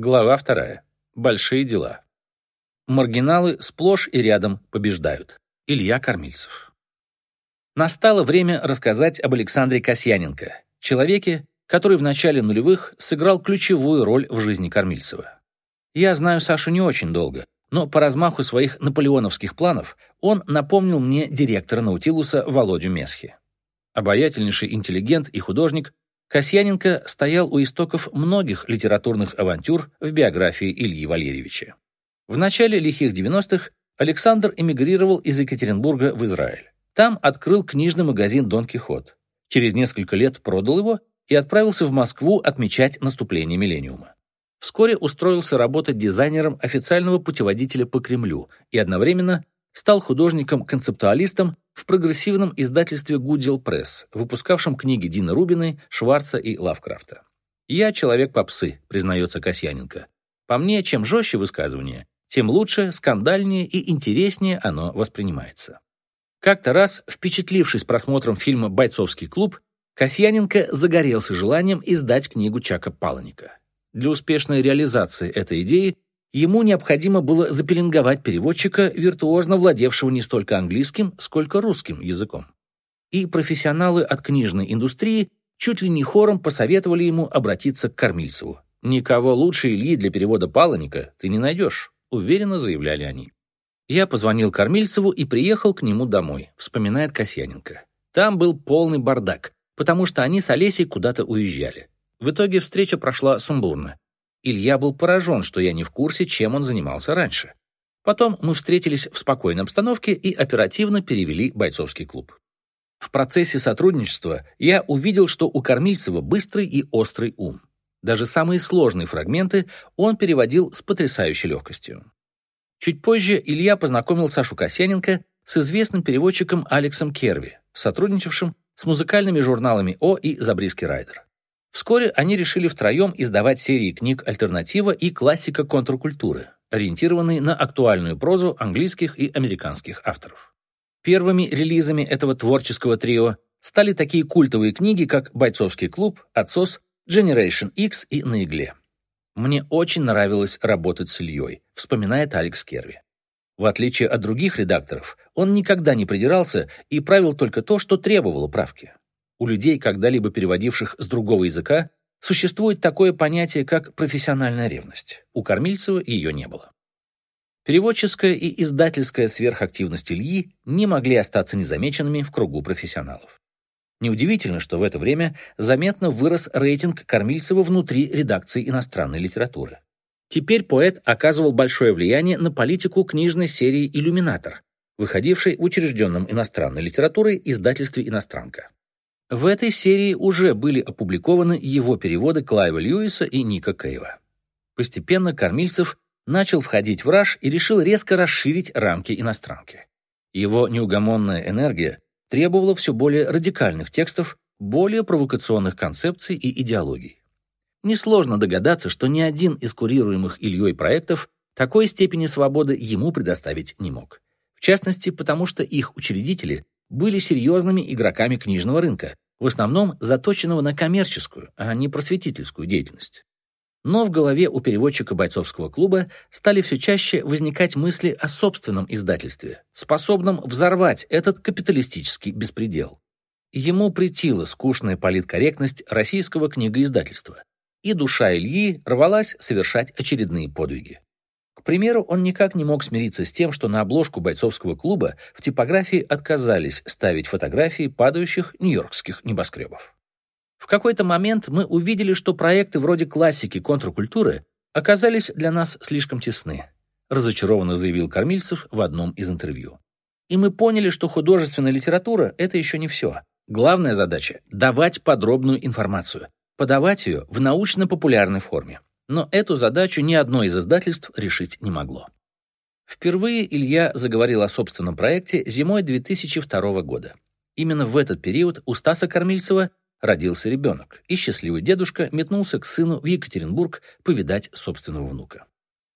Глава вторая. Большие дела. Маргиналы сплошь и рядом побеждают. Илья Кормильцев. Настало время рассказать об Александре Касьяненко, человеке, который в начале нулевых сыграл ключевую роль в жизни Кормильцева. Я знаю Сашу не очень долго, но по размаху своих наполеоновских планов он напомнил мне директора Наутилуса Володю Месхи. Обаятельнейший интеллигент и художник, Касьяненко стоял у истоков многих литературных авантюр в биографии Ильи Валерьевича. В начале лихих 90-х Александр эмигрировал из Екатеринбурга в Израиль. Там открыл книжный магазин «Дон Кихот». Через несколько лет продал его и отправился в Москву отмечать наступление миллениума. Вскоре устроился работать дизайнером официального путеводителя по Кремлю и одновременно стал художником-концептуалистом в прогрессивном издательстве Гудил Пресс, выпускавшем книги Дина Рубиной, Шварца и Лавкрафта. «Я человек попсы», — признается Касьяненко. «По мне, чем жестче высказывание, тем лучше, скандальнее и интереснее оно воспринимается». Как-то раз, впечатлившись просмотром фильма «Бойцовский клуб», Касьяненко загорелся желанием издать книгу Чака Паланика. Для успешной реализации этой идеи ему необходимо было запеленговать переводчика, виртуозно владевшего не столько английским, сколько русским языком. И профессионалы от книжной индустрии чуть ли не хором посоветовали ему обратиться к Кормильцеву. «Никого лучше Ильи для перевода Паланика ты не найдешь», — уверенно заявляли они. Я позвонил Кормильцеву и приехал к нему домой, вспоминает Касьяненко. Там был полный бардак, потому что они с Олесей куда-то уезжали. В итоге встреча прошла сумбурно. Илья был поражен, что я не в курсе, чем он занимался раньше. Потом мы встретились в спокойной обстановке и оперативно перевели бойцовский клуб. В процессе сотрудничества я увидел, что у Кормильцева быстрый и острый ум. Даже самые сложные фрагменты он переводил с потрясающей легкостью. Чуть позже Илья познакомил Сашу Косяненко с известным переводчиком Алексом Керви, сотрудничавшим с музыкальными журналами О и Забриски Райдер. Вскоре они решили втроем издавать серии книг «Альтернатива» и «Классика контркультуры», ориентированные на актуальную прозу английских и американских авторов. Первыми релизами этого творческого трио стали такие культовые книги, как «Бойцовский клуб», «Отсос», «Generation X» и «На игле». «Мне очень нравилось работать с Ильей», — вспоминает Алекс Керви. В отличие от других редакторов, он никогда не придирался и правил только то, что требовало правки. У людей, когда-либо переводивших с другого языка, существует такое понятие, как профессиональная ревность. У Кормильцева ее не было. Переводческая и издательская сверхактивность Ильи не могли остаться незамеченными в кругу профессионалов. Неудивительно, что в это время заметно вырос рейтинг Кормильцева внутри редакции иностранной литературы. Теперь поэт оказывал большое влияние на политику книжной серии «Иллюминатор», выходившей в учрежденном иностранной литературой издательстве «Иностранка». В этой серии уже были опубликованы его переводы Клайва Льюиса и Ника Кейва. Постепенно Кормильцев начал входить в раж и решил резко расширить рамки иностранки. Его неугомонная энергия требовала все более радикальных текстов, более провокационных концепций и идеологий. Несложно догадаться, что ни один из курируемых Ильей проектов такой степени свободы ему предоставить не мог. В частности, потому что их учредители были серьезными игроками книжного рынка, в основном заточенного на коммерческую, а не просветительскую деятельность. Но в голове у переводчика бойцовского клуба стали все чаще возникать мысли о собственном издательстве, способном взорвать этот капиталистический беспредел. Ему претила скучная политкорректность российского книгоиздательства, и душа Ильи рвалась совершать очередные подвиги. К примеру, он никак не мог смириться с тем, что на обложку бойцовского клуба в типографии отказались ставить фотографии падающих нью-йоркских небоскребов. В какой-то момент мы увидели, что проекты вроде классики контркультуры оказались для нас слишком тесны, разочарованно заявил Кормильцев в одном из интервью. И мы поняли, что художественная литература — это еще не все. Главная задача — давать подробную информацию, подавать ее в научно-популярной форме. Но эту задачу ни одно из издательств решить не могло. Впервые Илья заговорил о собственном проекте зимой 2002 года. Именно в этот период у Стаса Кормильцева Родился ребенок, и счастливый дедушка метнулся к сыну в Екатеринбург повидать собственного внука.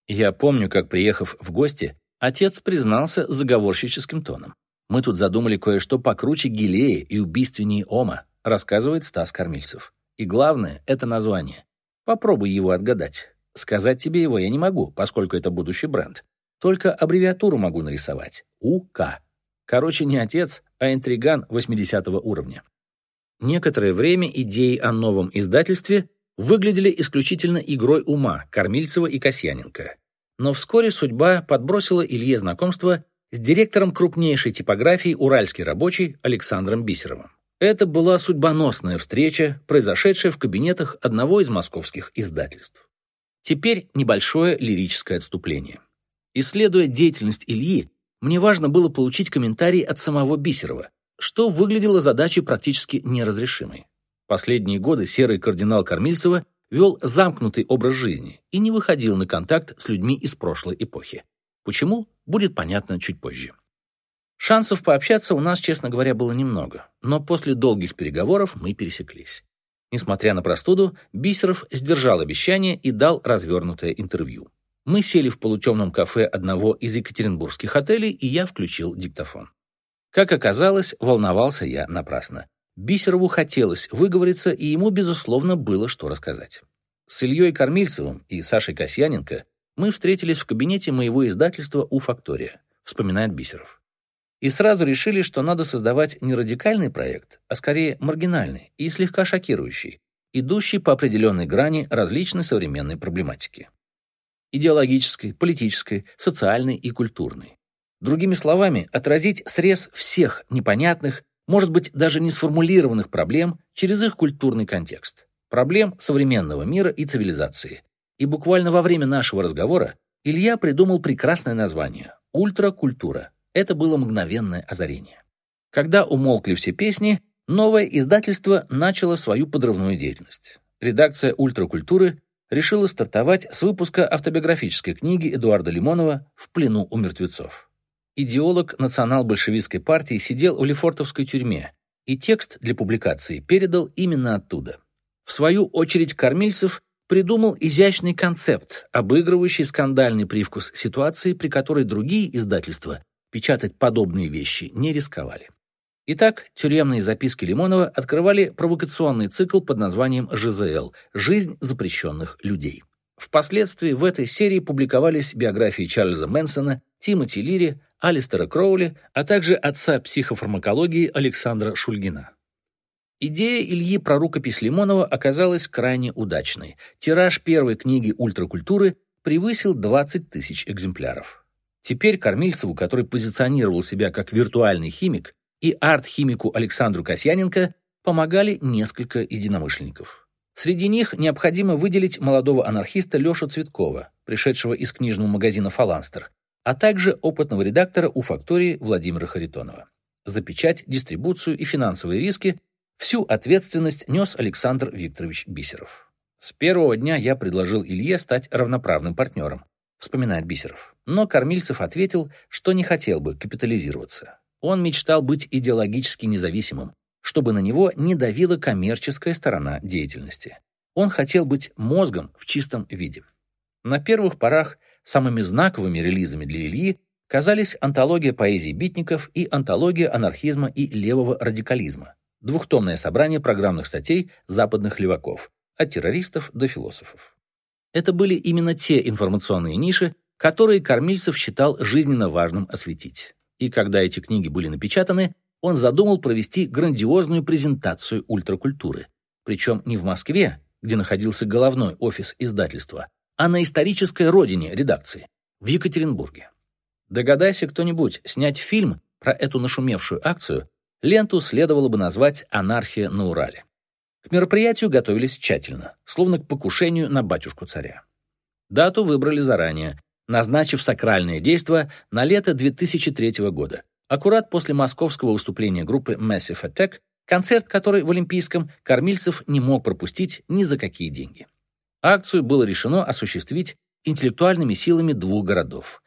Я помню, как, приехав в гости, отец признался заговорщическим тоном. «Мы тут задумали кое-что покруче Гилея и убийственнее Ома», рассказывает Стас Кормильцев. И главное — это название. Попробуй его отгадать. Сказать тебе его я не могу, поскольку это будущий бренд. Только аббревиатуру могу нарисовать. УК. Короче, не отец, а интриган 80 уровня. Некоторое время идеи о новом издательстве выглядели исключительно игрой ума Кормильцева и Касьяненко. Но вскоре судьба подбросила Илье знакомство с директором крупнейшей типографии «Уральский рабочий» Александром Бисеровым. Это была судьбоносная встреча, произошедшая в кабинетах одного из московских издательств. Теперь небольшое лирическое отступление. Исследуя деятельность Ильи, мне важно было получить комментарий от самого Бисерова, что выглядело задачей практически неразрешимой. Последние годы серый кардинал Кормильцева вел замкнутый образ жизни и не выходил на контакт с людьми из прошлой эпохи. Почему, будет понятно чуть позже. Шансов пообщаться у нас, честно говоря, было немного, но после долгих переговоров мы пересеклись. Несмотря на простуду, Бисеров сдержал обещание и дал развернутое интервью. Мы сели в полутемном кафе одного из екатеринбургских отелей, и я включил диктофон. Как оказалось, волновался я напрасно. Бисерову хотелось выговориться, и ему, безусловно, было что рассказать. С Ильей Кормильцевым и Сашей Касьяненко мы встретились в кабинете моего издательства «У Фактория», вспоминает Бисеров. И сразу решили, что надо создавать не радикальный проект, а скорее маргинальный и слегка шокирующий, идущий по определенной грани различной современной проблематики. Идеологической, политической, социальной и культурной. Другими словами, отразить срез всех непонятных, может быть, даже не сформулированных проблем через их культурный контекст. Проблем современного мира и цивилизации. И буквально во время нашего разговора Илья придумал прекрасное название – «Ультракультура». Это было мгновенное озарение. Когда умолкли все песни, новое издательство начало свою подрывную деятельность. Редакция «Ультракультуры» решила стартовать с выпуска автобиографической книги Эдуарда Лимонова «В плену у мертвецов». Идеолог национал-большевистской партии сидел в Лефортовской тюрьме, и текст для публикации передал именно оттуда. В свою очередь Кормильцев придумал изящный концепт, обыгрывающий скандальный привкус ситуации, при которой другие издательства печатать подобные вещи не рисковали. Итак, тюремные записки Лимонова открывали провокационный цикл под названием «ЖЗЛ» — «Жизнь запрещенных людей». Впоследствии в этой серии публиковались биографии Чарльза Мэнсона, Тимоти Лири, Алистера Кроули, а также отца психофармакологии Александра Шульгина. Идея Ильи про рукопись Лимонова оказалась крайне удачной. Тираж первой книги «Ультракультуры» превысил 20 тысяч экземпляров. Теперь Кормильцеву, который позиционировал себя как виртуальный химик, и арт-химику Александру Касьяненко помогали несколько единомышленников. Среди них необходимо выделить молодого анархиста Лешу Цветкова, пришедшего из книжного магазина «Фаланстер», а также опытного редактора у фактории Владимира Харитонова. За печать, дистрибуцию и финансовые риски всю ответственность нес Александр Викторович Бисеров. С первого дня я предложил Илье стать равноправным партнером, вспоминает Бисеров. Но Кормильцев ответил, что не хотел бы капитализироваться. Он мечтал быть идеологически независимым, чтобы на него не давила коммерческая сторона деятельности. Он хотел быть мозгом в чистом виде. На первых порах Самыми знаковыми релизами для Ильи казались антология поэзии битников и антология анархизма и левого радикализма, двухтомное собрание программных статей западных леваков, от террористов до философов. Это были именно те информационные ниши, которые Кормильцев считал жизненно важным осветить. И когда эти книги были напечатаны, он задумал провести грандиозную презентацию ультракультуры. Причем не в Москве, где находился головной офис издательства, а на исторической родине редакции, в Екатеринбурге. Догадайся кто-нибудь снять фильм про эту нашумевшую акцию, ленту следовало бы назвать «Анархия на Урале». К мероприятию готовились тщательно, словно к покушению на батюшку царя. Дату выбрали заранее, назначив сакральное действо на лето 2003 года, аккурат после московского выступления группы Massive Attack, концерт который в Олимпийском Кормильцев не мог пропустить ни за какие деньги. Акцию было решено осуществить интеллектуальными силами двух городов.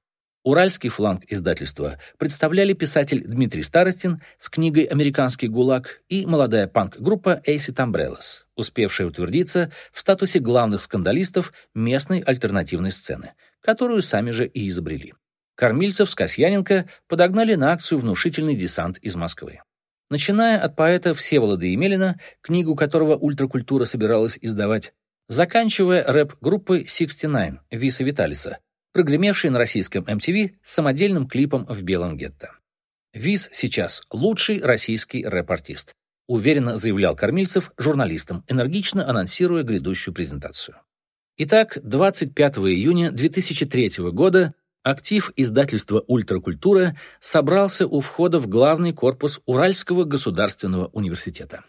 Уральский фланг издательства представляли писатель Дмитрий Старостин с книгой «Американский ГУЛАГ» и молодая панк-группа Acid Umbrellas, успевшая утвердиться в статусе главных скандалистов местной альтернативной сцены, которую сами же и изобрели. Кормильцев с Касьяненко подогнали на акцию внушительный десант из Москвы. Начиная от поэта Всеволода Емелина, книгу которого ультракультура собиралась издавать, заканчивая рэп-группой 69 Виса Виталиса, прогремевшей на российском MTV с самодельным клипом в белом гетто. Виз сейчас лучший российский рэп-артист, уверенно заявлял Кормильцев журналистам, энергично анонсируя грядущую презентацию. Итак, 25 июня 2003 года актив издательства «Ультракультура» собрался у входа в главный корпус Уральского государственного университета.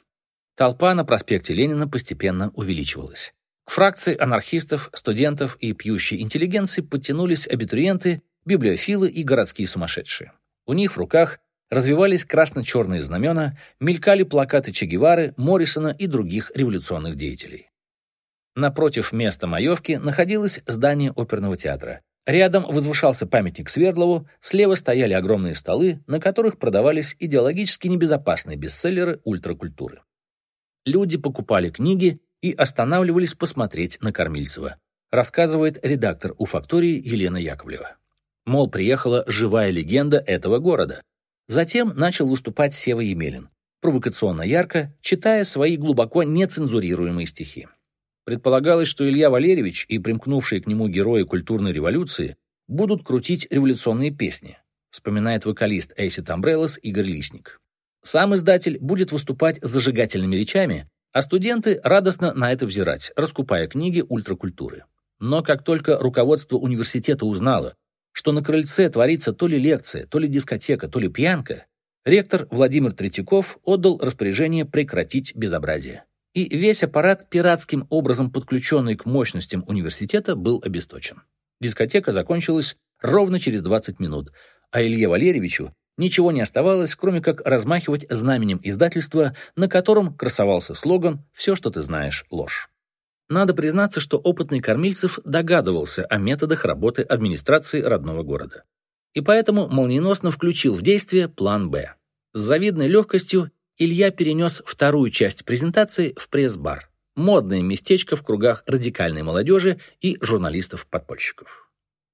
Толпа на проспекте Ленина постепенно увеличивалась. К фракции анархистов, студентов и пьющей интеллигенции подтянулись абитуриенты, библиофилы и городские сумасшедшие. У них в руках развивались красно-черные знамена, мелькали плакаты Че Гевары, Моррисона и других революционных деятелей. Напротив места Маевки находилось здание оперного театра. Рядом возвышался памятник Свердлову, слева стояли огромные столы, на которых продавались идеологически небезопасные бестселлеры ультракультуры. Люди покупали книги и останавливались посмотреть на Кормильцева, рассказывает редактор у фактории Елена Яковлева. Мол, приехала живая легенда этого города. Затем начал выступать Сева Емелин, провокационно ярко, читая свои глубоко нецензурируемые стихи. Предполагалось, что Илья Валерьевич и примкнувшие к нему герои культурной революции будут крутить революционные песни, вспоминает вокалист Acid Umbrellas Игорь Лисник. Сам издатель будет выступать зажигательными речами, а студенты радостно на это взирать, раскупая книги ультракультуры. Но как только руководство университета узнало, что на крыльце творится то ли лекция, то ли дискотека, то ли пьянка, ректор Владимир Третьяков отдал распоряжение прекратить безобразие. И весь аппарат, пиратским образом подключенный к мощностям университета, был обесточен. Дискотека закончилась ровно через 20 минут, а Илье Валерьевичу ничего не оставалось, кроме как размахивать знаменем издательства, на котором красовался слоган «Все, что ты знаешь, ложь». Надо признаться, что опытный Кормильцев догадывался о методах работы администрации родного города. И поэтому молниеносно включил в действие план «Б». С завидной легкостью Илья перенес вторую часть презентации в пресс-бар. Модное местечко в кругах радикальной молодежи и журналистов-подпольщиков.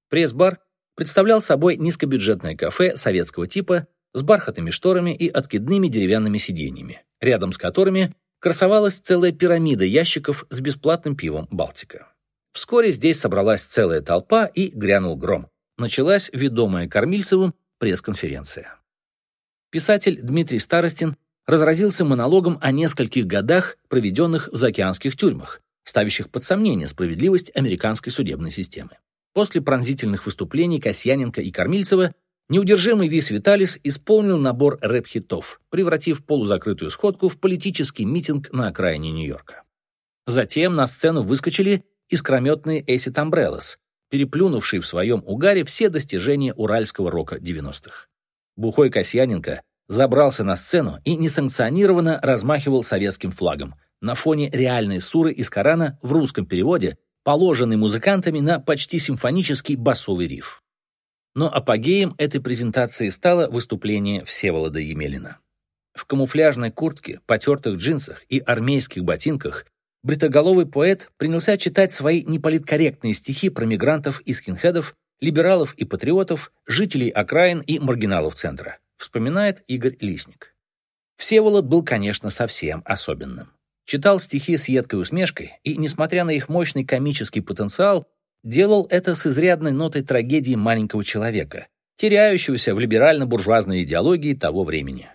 Пресс-бар представлял собой низкобюджетное кафе советского типа с бархатными шторами и откидными деревянными сиденьями, рядом с которыми красовалась целая пирамида ящиков с бесплатным пивом «Балтика». Вскоре здесь собралась целая толпа и грянул гром. Началась ведомая Кормильцевым пресс-конференция. Писатель Дмитрий Старостин разразился монологом о нескольких годах, проведенных в заокеанских тюрьмах, ставящих под сомнение справедливость американской судебной системы. После пронзительных выступлений Касьяненко и Кормильцева неудержимый Вис Виталис исполнил набор рэп-хитов, превратив полузакрытую сходку в политический митинг на окраине Нью-Йорка. Затем на сцену выскочили искрометные Acid Umbrellas, переплюнувшие в своем угаре все достижения уральского рока 90-х. Бухой Касьяненко забрался на сцену и несанкционированно размахивал советским флагом на фоне реальной суры из Корана в русском переводе, положенный музыкантами на почти симфонический басовый риф. Но апогеем этой презентации стало выступление Всеволода Емелина. В камуфляжной куртке, потертых джинсах и армейских ботинках бритоголовый поэт принялся читать свои неполиткорректные стихи про мигрантов и скинхедов, либералов и патриотов, жителей окраин и маргиналов центра, вспоминает Игорь Лисник. Всеволод был, конечно, совсем особенным читал стихи с едкой усмешкой и, несмотря на их мощный комический потенциал, делал это с изрядной нотой трагедии маленького человека, теряющегося в либерально-буржуазной идеологии того времени.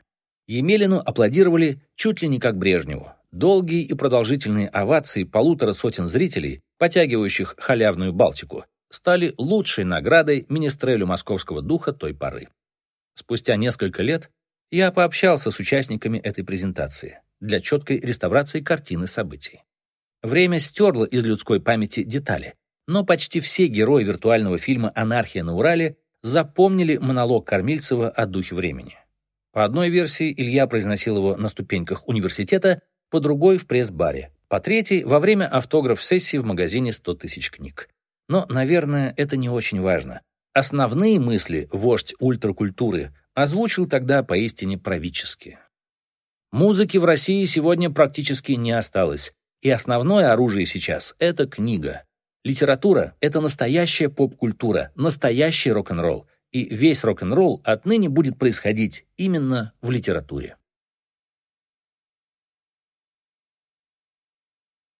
Емелину аплодировали чуть ли не как Брежневу. Долгие и продолжительные овации полутора сотен зрителей, потягивающих халявную Балтику, стали лучшей наградой министрелю московского духа той поры. Спустя несколько лет я пообщался с участниками этой презентации для четкой реставрации картины событий. Время стерло из людской памяти детали, но почти все герои виртуального фильма «Анархия на Урале» запомнили монолог Кормильцева о духе времени. По одной версии Илья произносил его на ступеньках университета, по другой — в пресс-баре, по третьей — во время автограф-сессии в магазине «100 тысяч книг». Но, наверное, это не очень важно. Основные мысли вождь ультракультуры озвучил тогда поистине правительские. Музыки в России сегодня практически не осталось, и основное оружие сейчас — это книга. Литература — это настоящая поп-культура, настоящий рок-н-ролл, и весь рок-н-ролл отныне будет происходить именно в литературе.